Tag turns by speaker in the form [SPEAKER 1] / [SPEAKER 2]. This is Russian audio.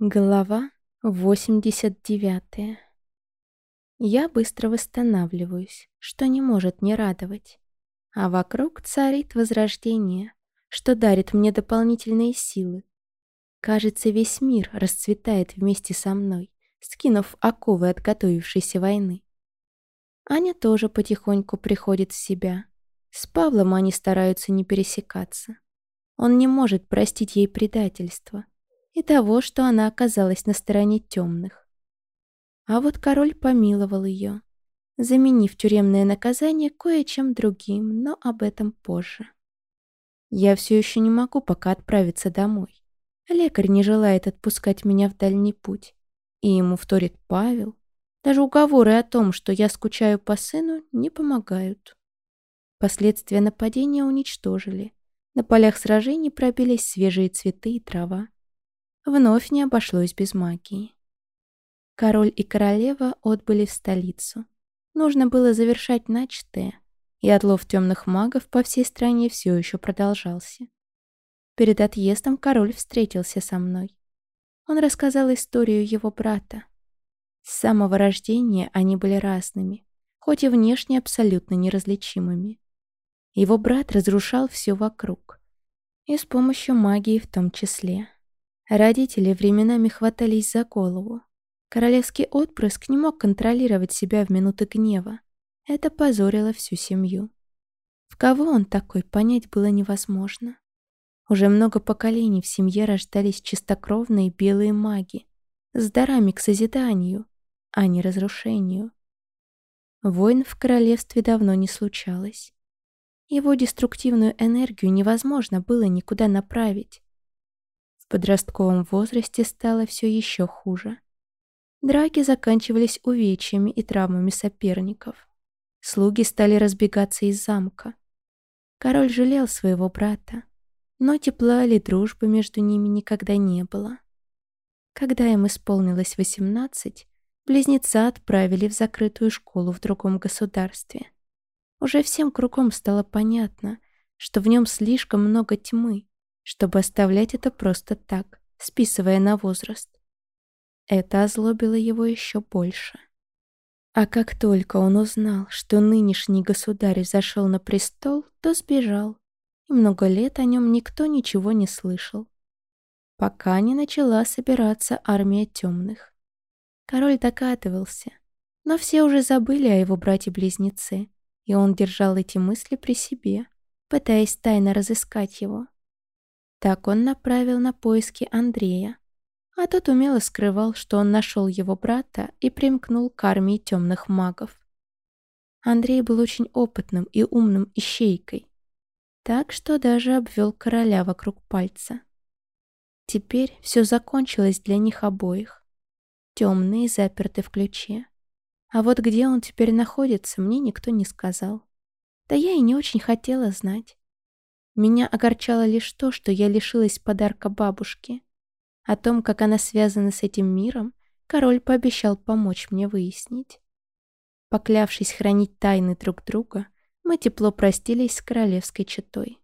[SPEAKER 1] Глава 89 Я быстро восстанавливаюсь, что не может не радовать. А вокруг царит возрождение, что дарит мне дополнительные силы. Кажется, весь мир расцветает вместе со мной, скинув оковы от готовившейся войны. Аня тоже потихоньку приходит в себя. С Павлом они стараются не пересекаться. Он не может простить ей предательство — и того, что она оказалась на стороне темных. А вот король помиловал ее, заменив тюремное наказание кое-чем другим, но об этом позже. Я все еще не могу пока отправиться домой. Лекарь не желает отпускать меня в дальний путь. И ему вторит Павел. Даже уговоры о том, что я скучаю по сыну, не помогают. Последствия нападения уничтожили. На полях сражений пробились свежие цветы и трава. Вновь не обошлось без магии. Король и королева отбыли в столицу. Нужно было завершать начатое, и отлов темных магов по всей стране все еще продолжался. Перед отъездом король встретился со мной. Он рассказал историю его брата. С самого рождения они были разными, хоть и внешне абсолютно неразличимыми. Его брат разрушал все вокруг, и с помощью магии в том числе. Родители временами хватались за голову. Королевский отпрыск не мог контролировать себя в минуты гнева. Это позорило всю семью. В кого он такой, понять было невозможно. Уже много поколений в семье рождались чистокровные белые маги с дарами к созиданию, а не разрушению. Войн в королевстве давно не случалось. Его деструктивную энергию невозможно было никуда направить. В подростковом возрасте стало все еще хуже. Драки заканчивались увечьями и травмами соперников. Слуги стали разбегаться из замка. Король жалел своего брата, но тепла или дружбы между ними никогда не было. Когда им исполнилось 18, близнеца отправили в закрытую школу в другом государстве. Уже всем кругом стало понятно, что в нем слишком много тьмы, чтобы оставлять это просто так, списывая на возраст. Это озлобило его еще больше. А как только он узнал, что нынешний государь зашел на престол, то сбежал, и много лет о нем никто ничего не слышал. Пока не начала собираться армия темных. Король догадывался, но все уже забыли о его брате-близнеце, и он держал эти мысли при себе, пытаясь тайно разыскать его. Так он направил на поиски Андрея. А тот умело скрывал, что он нашел его брата и примкнул к армии темных магов. Андрей был очень опытным и умным ищейкой, так что даже обвел короля вокруг пальца. Теперь все закончилось для них обоих. Темные заперты в ключе. А вот где он теперь находится, мне никто не сказал. Да я и не очень хотела знать. Меня огорчало лишь то, что я лишилась подарка бабушки. О том, как она связана с этим миром, король пообещал помочь мне выяснить. Поклявшись хранить тайны друг друга, мы тепло простились с королевской четой.